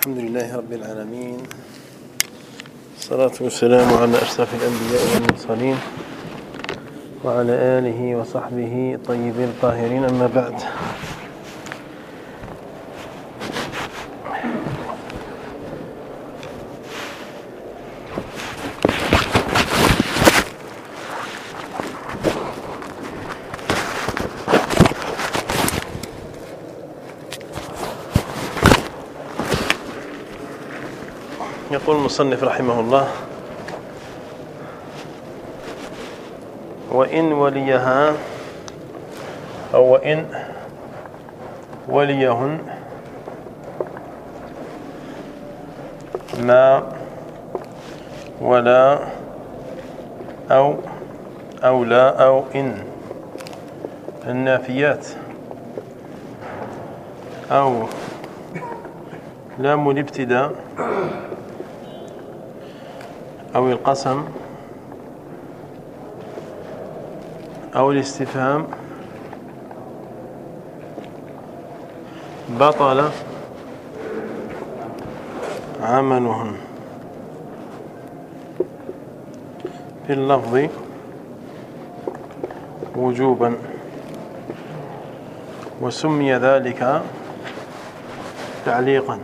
الحمد لله رب العالمين. الصلاة والسلام على أشرف الأنبياء والمرسلين وعلى آله وصحبه الطيبين الطاهرين. أما بعد يقول المصنف رحمه الله وإن وليها أو وإن وليهن ما ولا أو أو لا أو إن النافيات أو لام الابتداء أو القسم أو الاستفهام بطل عملهم في اللفظ وجوبا. وسمي ذلك تعليقا.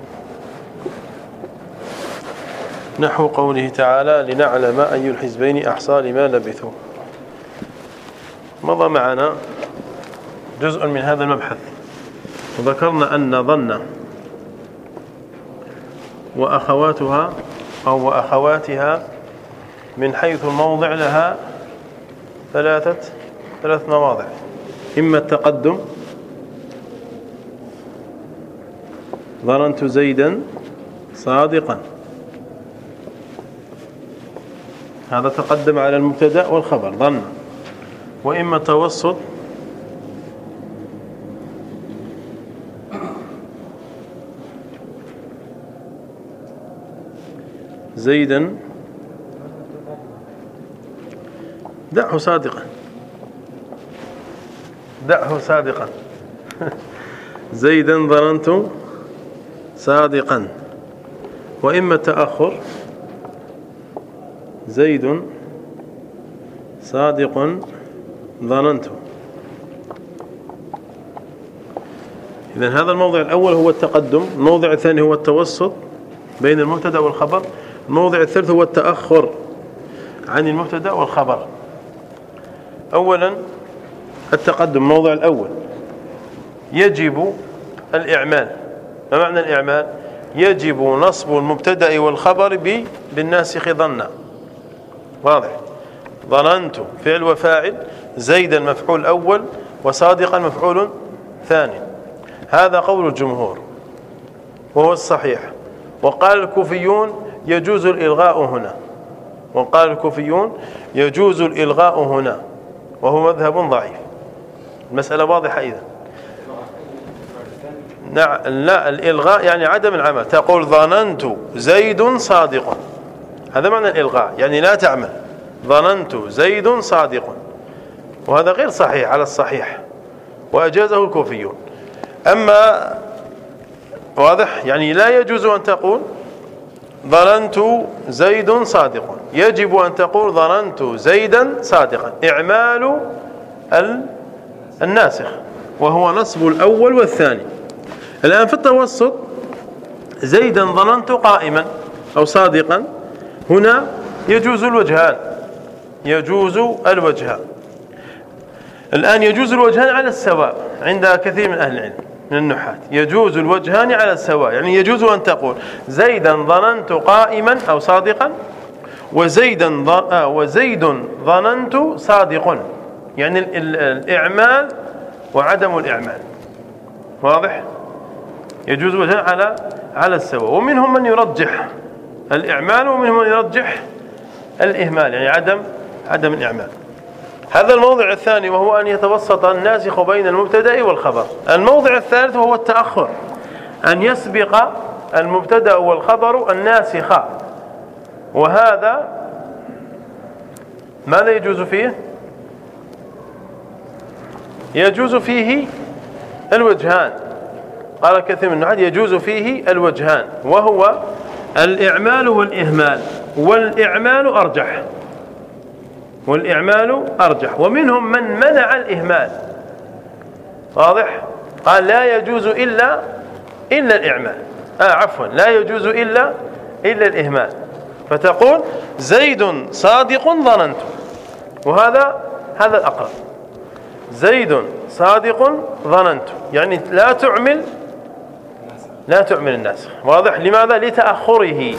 نحو قوله تعالى لنعلم أي الحزبين أحصى لما لبثوا. مضى معنا جزء من هذا المبحث. وذكرنا أن ظن وأخواتها أو وأخواتها من حيث الموضع لها ثلاثة ثلاث مواضع. إما التقدم ظننت زيدا صادقا. هذا تقدم على المبتدأ والخبر. ظن. وإما التوسط زيدا. دعه صادقا. دعه صادقا. زيدا ظننت صادقا. وإما التأخر زيد صادق ظننت إذن هذا الموضع الأول هو التقدم الموضع الثاني هو التوسط بين المبتدأ والخبر الموضع الثالث هو التأخر عن المبتدأ والخبر. أولا التقدم الموضع الأول. يجب الإعمال. ما معنى الإعمال؟ يجب نصب المبتدأ والخبر بالناسخ ظنا. واضح. ظننت فعل وفاعل زيدا مفعول أول وصادقا مفعول ثاني. هذا قول الجمهور وهو الصحيح. وقال الكوفيون يجوز الإلغاء هنا. وقال الكوفيون يجوز الإلغاء هنا وهو مذهب ضعيف. المسألة واضحة إذا نعم لا الإلغاء يعني عدم العمل. تقول ظننت زيد صادق هذا معنى الإلغاء يعني لا تعمل. ظننت زيد صادق. وهذا غير صحيح على الصحيح. وأجازه الكوفيون. أما واضح؟ يعني لا يجوز أن تقول ظننت زيد صادق. يجب أن تقول ظننت زيدا صادقا. إعمال الناسخ. وهو نصب الأول والثاني. الآن في التوسط زيدا ظننت قائما أو صادقا. هنا يجوز الوجهان يجوز الوجهان الآن يجوز الوجهان على السواء عند كثير من أهل العلم من النحاة. يجوز الوجهان على السواء. يعني يجوز أن تقول زيدا ظننت قائما أو صادقا وزيدا آه وزيد ظننت صادق يعني الإعمال وعدم الإعمال. واضح؟ يجوز وجهان على على السواء. ومنهم من يرجح. الإعمال ومنهم من يرجح الإهمال يعني عدم عدم الإعمال. هذا الموضع الثاني وهو أن يتوسط الناسخ بين المبتدأ والخبر. الموضع الثالث وهو التأخر أن يسبق المبتدأ والخبر الناسخ. وهذا ماذا يجوز فيه؟ يجوز فيه الوجهان. قال كثير من النحاة يجوز فيه الوجهان وهو الإعمال والإهمال. والإعمال أرجح. والإعمال أرجح. ومنهم من منع الإهمال. واضح؟ قال لا يجوز إلا إلا الإعمال. آه عفوا. لا يجوز إلا إلا الإهمال. فتقول زيد صادق ظننت. وهذا هذا الأقرب. زيد صادق ظننت. يعني لا تعمل لا تعمل الناس. واضح لماذا؟ لتأخره.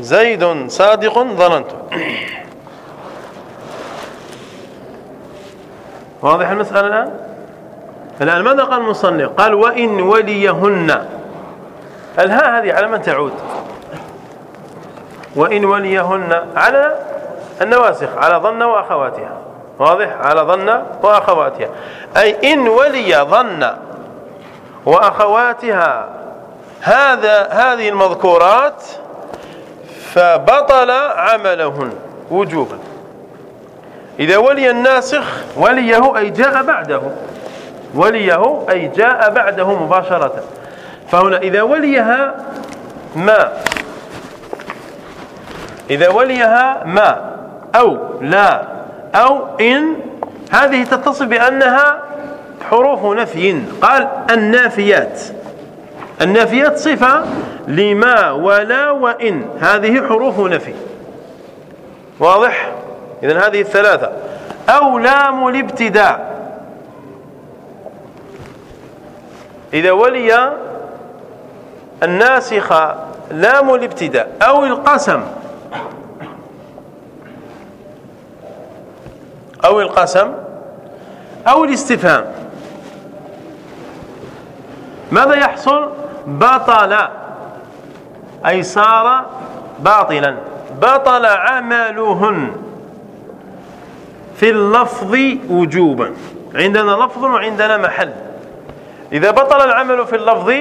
زيد صادق ظننت. واضح المسألة الآن؟ الآن ماذا قال المصنف؟ قال وإن وليهن. الهاء هذه على من تعود؟ وإن وليهن على النواسخ على ظن وأخواتها. واضح؟ على ظن وأخواتها. أي إن ولي ظن. وأخواتها. هذا هذه المذكورات فبطل عملهن وجوبا. إذا ولي الناسخ وليه أي جاء بعده. وليه أي جاء بعده مباشرة. فهنا إذا وليها ما إذا وليها ما أو لا أو إن هذه تتصل بأنها حروف نفي. قال النافيات. النافيات صفة لما ولا وإن. هذه حروف نفي. واضح؟ إذن هذه الثلاثة. أو لام الابتداء. إذا ولي الناسخ لام الابتداء أو القسم. أو القسم أو الاستفهام. ماذا يحصل؟ بطل أي صار باطلا. بطل عملهن. في اللفظ وجوبا. عندنا لفظ وعندنا محل. إذا بطل العمل في اللفظ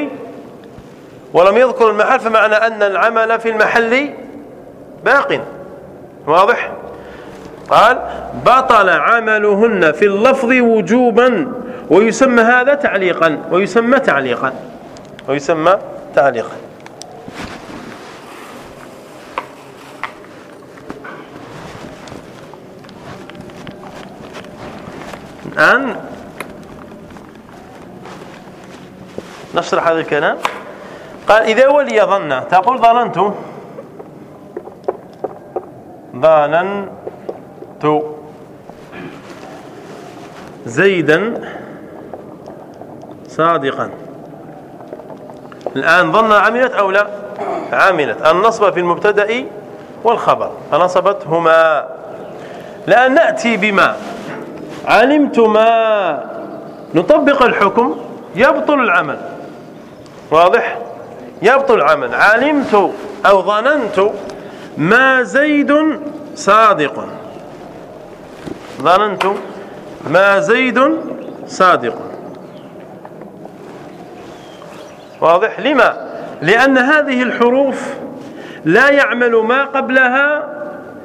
ولم يذكر المحل فمعنى أن العمل في المحل باق. واضح؟ قال بطل عملهن في اللفظ وجوبا. ويسمى هذا تعليقا ويسمى تعليقا. ويسمى تعليقا. الآن نشرح هذا الكلام. قال إذا ولي ظن تقول ظننت. ظننت. زيدا صادقا. الآن ظن عملت أو لا؟ عملت. النصب في المبتدأ والخبر. فنصبتهما. الآن نأتي بما. علمت ما نطبق الحكم. يبطل العمل. واضح؟ يبطل العمل. علمت أو ظننت ما زيد صادق. ظننت ما زيد صادق. واضح؟ لما؟ لأن هذه الحروف لا يعمل ما قبلها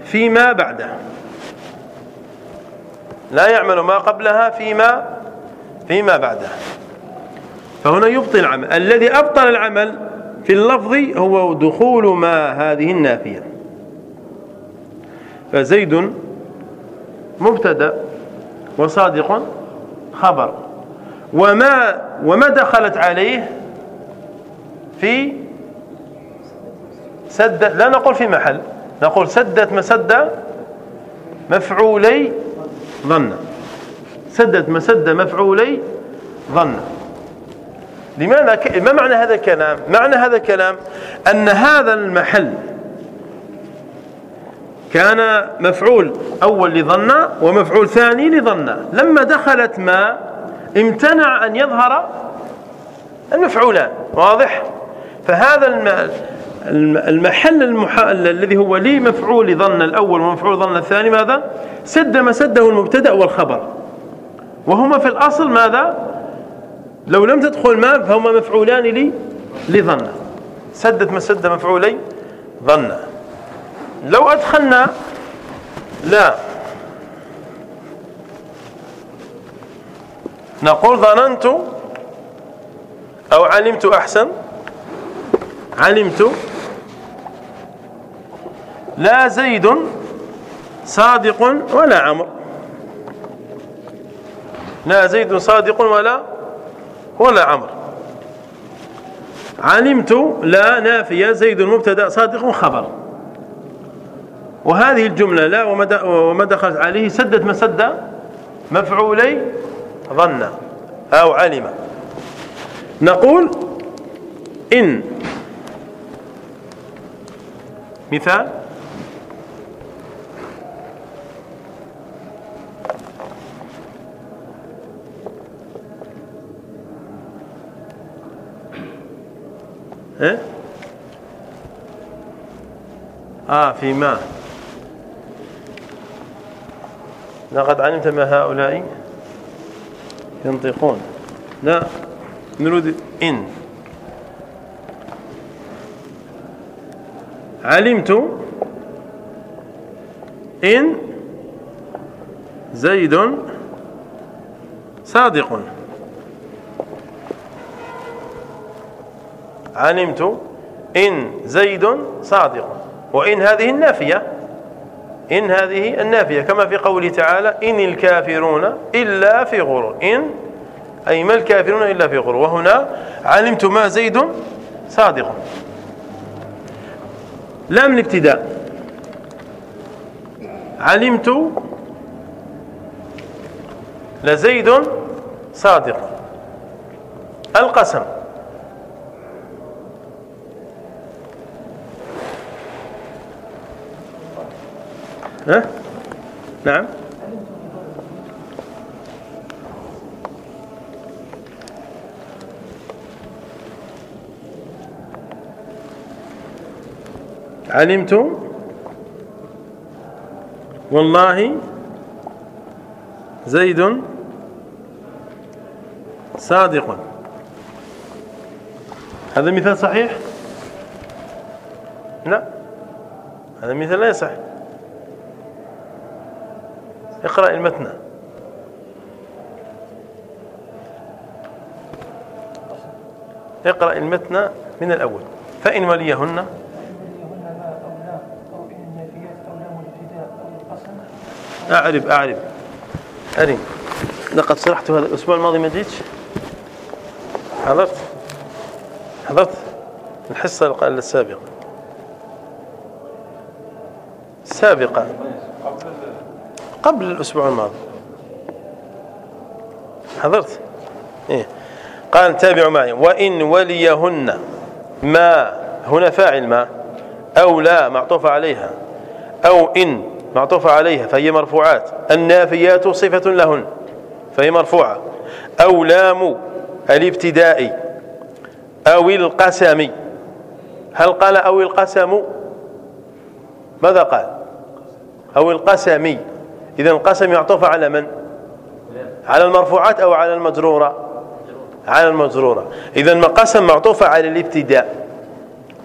فيما بعده. لا يعمل ما قبلها فيما فيما بعده. فهنا يبطل العمل. الذي أبطل العمل في اللفظ هو دخول ما هذه النافية. فزيد مبتدأ وصادق خبر. وما وما دخلت عليه في سد لا نقول في محل نقول سدت مسد مفعولي ظن. سدت مسد مفعولي ظن. لماذا. ما معنى هذا الكلام؟ معنى هذا الكلام أن هذا المحل كان مفعول أول لظن ومفعول ثاني لظن. لما دخلت ما امتنع أن يظهر المفعولان. واضح؟ فهذا المحل المح... الذي هو لي مفعول ظن الأول ومفعول ظن الثاني ماذا؟ سد ما سده المبتدأ والخبر. وهما في الأصل ماذا؟ لو لم تدخل ما فهما مفعولان لي لظن. سدت ما سد مفعولي ظن. لو أدخلنا لا. نقول ظننت أو علمت أحسن. علمت لا زيد صادق ولا عمر لا زيد صادق ولا ولا عمر علمت لا نافية زيد مبتدا صادق خبر. وهذه الجملة لا وما دخلت عليه سدت مسد مفعولي ظن أو علم. نقول إن مثال. إيه؟ آه في ما. لقد علمت ما هؤلاء ينطقون. لا نريد إن. علمت إن زيد صادق. علمت إن زيد صادق. وإن هذه النافية إن هذه النافية. كما في قوله تعالى إن الكافرون إلا في غرور. إن أي ما الكافرون إلا في غرور. وهنا علمت ما زيد صادق. لام الابتداء علمت لزيد صادق. القسم. ها؟ نعم. علمت والله زيد صادق. هذا مثال صحيح؟ لا. هذا مثال لا يصح. اقرأ المتن. اقرأ المتن من الأول. فإن وليهن أعرف أعرف. أرين لقد شرحت هذا الأسبوع الماضي ما جيتش؟ حضرت. حضرت. الحصة السابقة. السابقة. قبل الأسبوع الماضي. حضرت. إيه. قال تابعوا معي. وإن وليهن ما هنا فاعل ما أو لا معطوف عليها. أو إن. معطوف عليها فهي مرفوعات. النافيات صفة لهن فهي مرفوعة. أو لام الابتداء أو القسم. هل قال أو القسم؟ ماذا قال؟ أو القسم. إذا القسم يعطف على من؟ على المرفوعات أو على المجرورة؟ على المجرورة. إذا ما قسم معطوفة على الابتداء.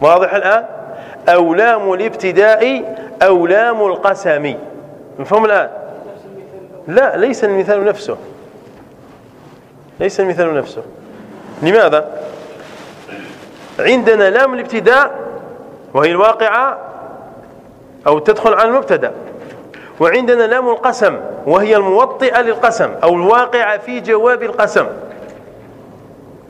واضح الآن؟ أو لام الابتداء أو لام القسم. مفهوم الآن؟ لا ليس المثال نفسه. ليس المثال نفسه. لماذا؟ عندنا لام الابتداء وهي الواقعة أو تدخل على المبتدأ. وعندنا لام القسم وهي الموطئة للقسم أو الواقعة في جواب القسم.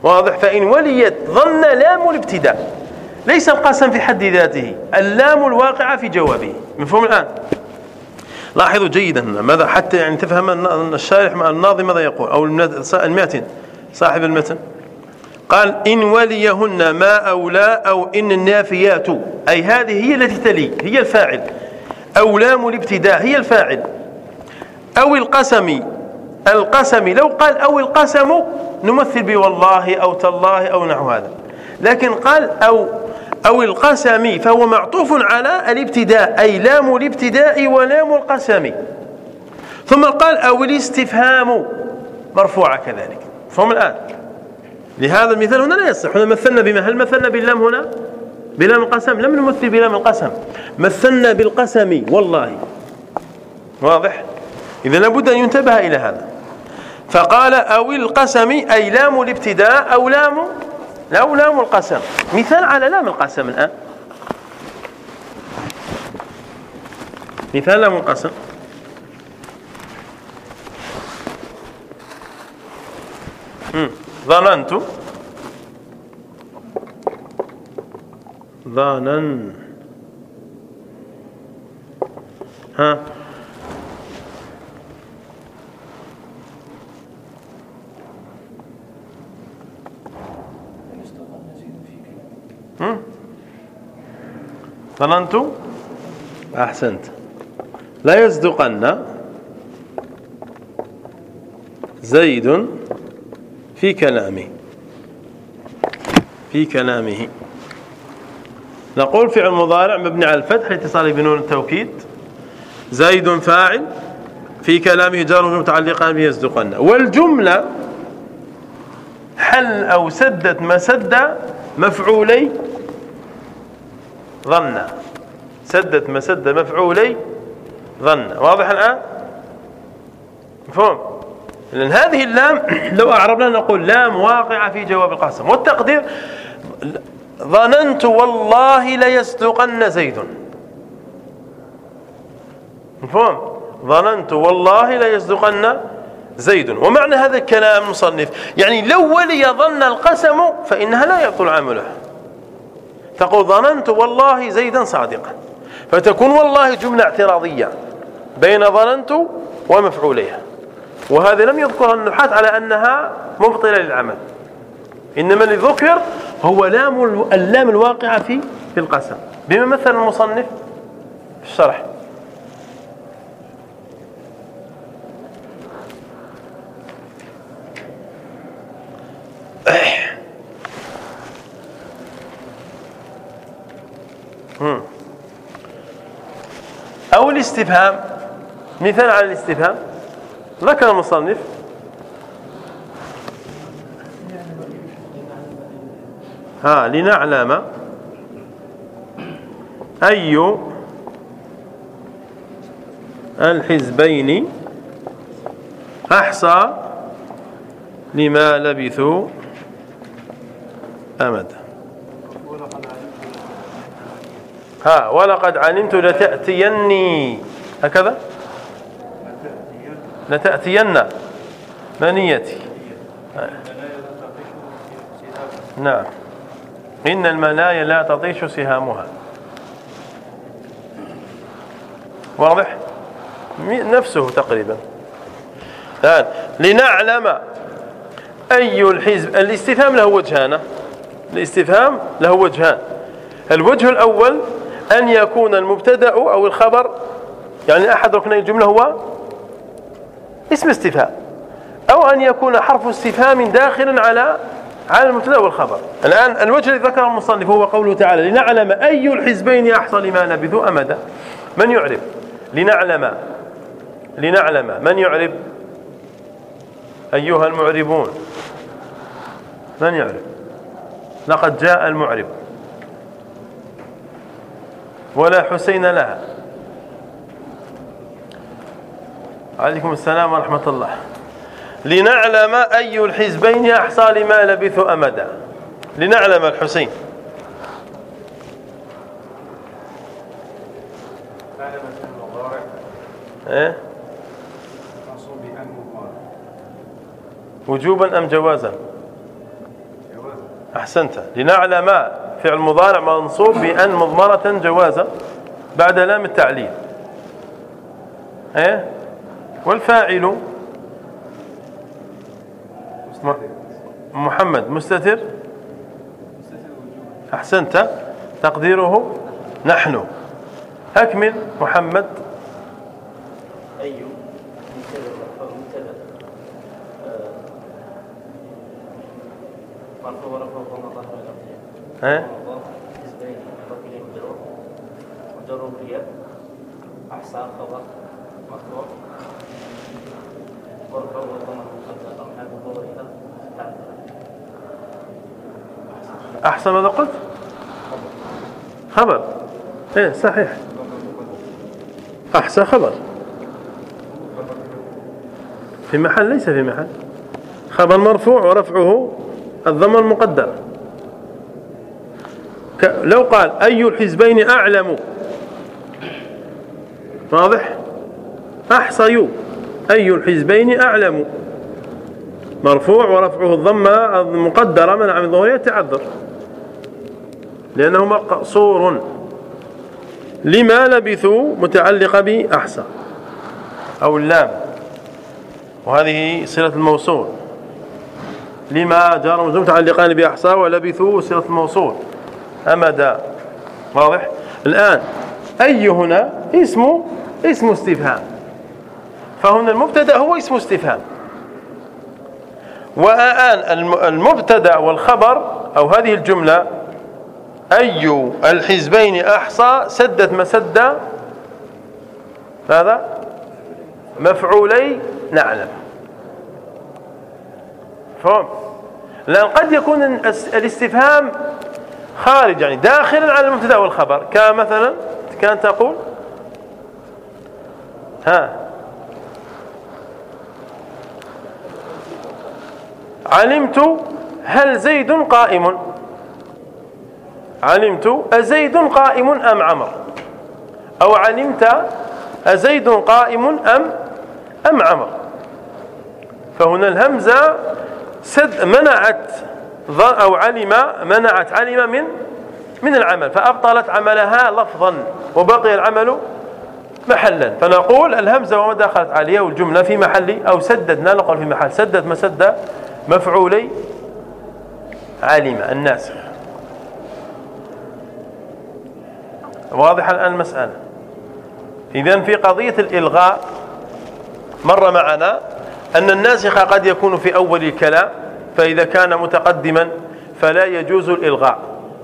واضح؟ فإن وليت ظن لام الابتداء. ليس القسم في حد ذاته اللام الواقعة في جوابه. مفهوم الآن؟ لاحظوا جيدا ماذا حتى يعني تفهم الشارح الناظم ماذا يقول؟ أو المأتن. صاحب المتن. قال إن وليهن ما أو لا أو إن النافيات. أي هذه هي التي تلي هي الفاعل. أو لام الابتداء هي الفاعل. أو القسم القسم لو قال أو القسم نمثل بوالله أو تالله أو نحو هذا. لكن قال أو أو القسم فهو معطوف على الابتداء أي لام الابتداء ولام القسم. ثم قال أو الاستفهام. مرفوعة كذلك. فهم الآن؟ لهذا المثال هنا لا يصح. هنا مثلنا بما؟ هل مثلنا باللام هنا؟ بلام القسم؟ لم نمثل بلام القسم. مثلنا بالقسم والله. واضح؟ إذا لابد أن ينتبه إلى هذا. فقال أو القسم أي لام الابتداء أو لام أو لام القسم. مثال على لام القسم الآن. مثال لام القسم. ظننت. ظنن ها. ظننت أحسنت. لا يصدقن زيد في كلامه. في كلامه. نقول فعل مضارع مبني على الفتح لاتصاله بنون التوكيد. زيد فاعل في كلامه جار متعلقا به والجملة حل أو سدت مسد مفعولي ظن. سدت مسد مفعولي ظن. واضح الآن؟ مفهوم؟ لأن هذه اللام لو أعربنا نقول لام واقعة في جواب القسم والتقدير ظننت والله ليصدقن زيد. مفهوم؟ ظننت والله ليصدقن زيد. ومعنى هذا الكلام المصنف يعني لو ولي ظن القسم فإنها لا يبطل عمله. تقول ظننت والله زيدا صادقا. فتكون والله جملة اعتراضية بين ظننت ومفعوليها. وهذا لم يذكر النحاة على أنها مبطلة للعمل. إنما اللي ذكر هو لام اللام الواقعة في في القسم. بما مثل المصنف في الشرح. أو الاستفهام مثال على الاستفهام ذكر المصنف. ها لنعلم أي الحزبين أحصى لما لبثوا أمدا ها ولقد علمت لتأتيني. هكذا؟ لتأتين منيتي نعم. إن المنايا لا تطيش سهامها. واضح؟ نفسه تقريبا. الآن لنعلم أي الحزب الاستفهام له وجهان الاستفهام له وجهان. الوجه الأول أن يكون المبتدأ أو الخبر يعني أحد ركني الجملة هو اسم استفهام أو أن يكون حرف استفهام داخلا على على المبتدأ والخبر. الآن الوجه الذي ذكره المصنف هو قوله تعالى لنعلم أي الحزبين أحصى لما لبثوا أمدا من يعرف لنعلم لنعلم. من يعرف أيها المعربون. من يعرف لقد جاء المعرب. ولا حسين لها. عليكم السلام ورحمة الله. لنعلم أي الحزبين أحصى لما لبثوا أمدا. لنعلم الحسين. إيه؟ وجوبا أم جوازا؟ أحسنت. لنعلم فعل مضارع منصوب بأن مضمرة جوازا بعد لام التعليل. إيه؟ والفاعل محمد مستتر؟ أحسنت. تقديره نحن. أكمل. محمد ها؟ أحسن ماذا قلت؟ خبر. إيه صحيح. أحسن خبر. في محل ليس في محل. خبر مرفوع ورفعه الضم المقدر. لو قال أي الحزبين أعلم. واضح؟ أحصي أي الحزبين أعلم. مرفوع ورفعه الضمة مقدرة منع من ظهورها تعذر لأنه مقصور لما لبثوا متعلقة بأحصى. أو اللام. وهذه صلة الموصول. لما جار متعلقان بأحصى ولبثوا صلة الموصول. أمدا واضح؟ الآن أي هنا؟ اسمه اسم استفهام. فهنا المبتدأ هو اسم استفهام. والآن المبتدأ والخبر أو هذه الجملة أي الحزبين أحصى سدت مسد ماذا؟ مفعولي نعلم. فهم؟ لأن قد يكون الاستفهام خارج يعني داخلا على المبتدا والخبر. كمثلا كان تقول ها علمت هل زيد قائم؟ علمت أزيد قائم أم عمر؟ أو علمت أزيد قائم أم أم عمر؟ فهنا الهمزة سد منعت أو علم منعت علم من من العمل فأبطلت عملها لفظا وبقي العمل محلا. فنقول الهمزة وما دخلت عليها والجملة في محل أو سددنا نقول في محل سدد مسد مفعولي علم الناسخ واضح الآن المسألة. إذن في قضية الإلغاء مر معنا أن الناسخ قد يكون في أول الكلام فإذا كان متقدما فلا يجوز الإلغاء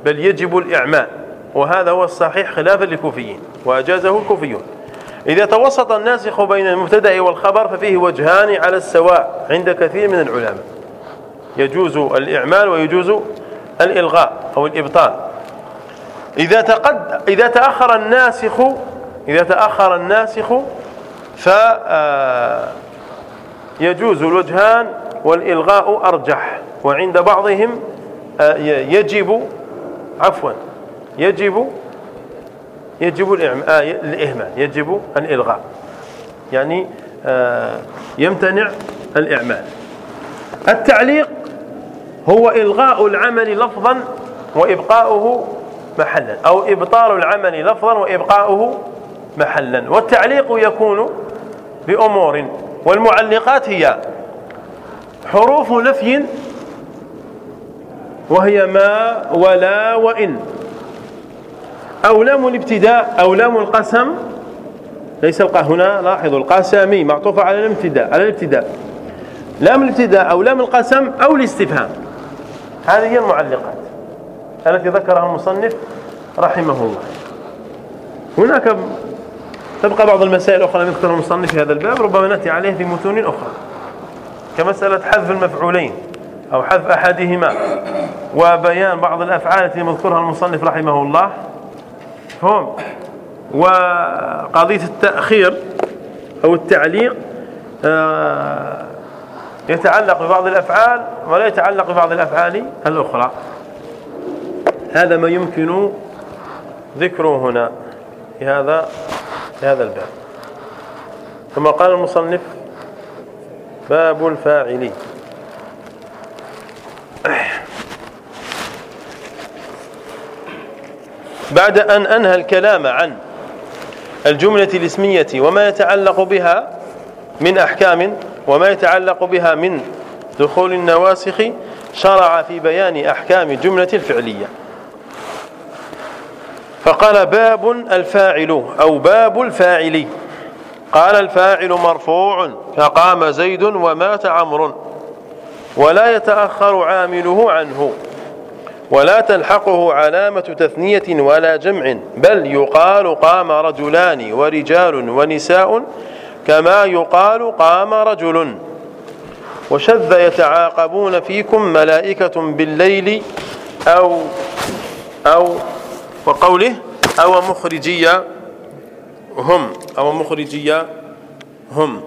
بل يجب الإعمال وهذا هو الصحيح خلافا للكوفيين وأجازه الكوفيون. إذا توسط الناسخ بين المبتدأ والخبر ففيه وجهان على السواء عند كثير من العلماء. يجوز الإعمال ويجوز الإلغاء أو الإبطال. إذا تقد إذا تأخر الناسخ إذا تأخر الناسخ ف آه، يجوز الوجهان والإلغاء أرجح. وعند بعضهم آه، يجب عفوا يجب يجب آه، الإهمال يجب الإلغاء. يعني يمتنع الإعمال. التعليق هو إلغاء العمل لفظا وإبقاؤه محلا أو إبطال العمل لفظا وإبقاؤه محلا. والتعليق يكون بأمور والمعلقات هي حروف نفي وهي ما ولا وإن. أو لام الابتداء أو لام القسم. ليس هنا لاحظوا القاسمي معطوفة على الابتداء على الابتداء. لام الابتداء أو لام القسم أو الاستفهام. هذه هي المعلقات. التي ذكرها المصنف رحمه الله. هناك تبقى بعض المسائل الأخرى التي يذكرها المصنف في هذا الباب ربما نأتي عليه في متون أخرى. كمسألة حذف المفعولين أو حذف أحدهما وبيان بعض الأفعال التي يذكرها المصنف رحمه الله. هم. وقضية التأخير أو التعليق آه، يتعلق ببعض الأفعال ولا يتعلق ببعض الأفعال الأخرى. هذا ما يمكن ذكره هنا في هذا في هذا الباب. ثم قال المصنف باب الفاعل. بعد أن أنهى الكلام عن الجملة الاسمية وما يتعلق بها من أحكام وما يتعلق بها من دخول النواسخ شرع في بيان أحكام الجملة الفعلية. فقال باب الفاعل أو باب الفاعل. قال الفاعل مرفوع فقام زيد ومات عمرو. ولا يتأخر عامله عنه ولا تلحقه علامة تثنية ولا جمع بل يقال قام رجلان ورجال ونساء كما يقال قام رجل. وشذ يتعاقبون فيكم ملائكة بالليل أو أو وقوله أو مخرجية. هم أو مخرجية هم.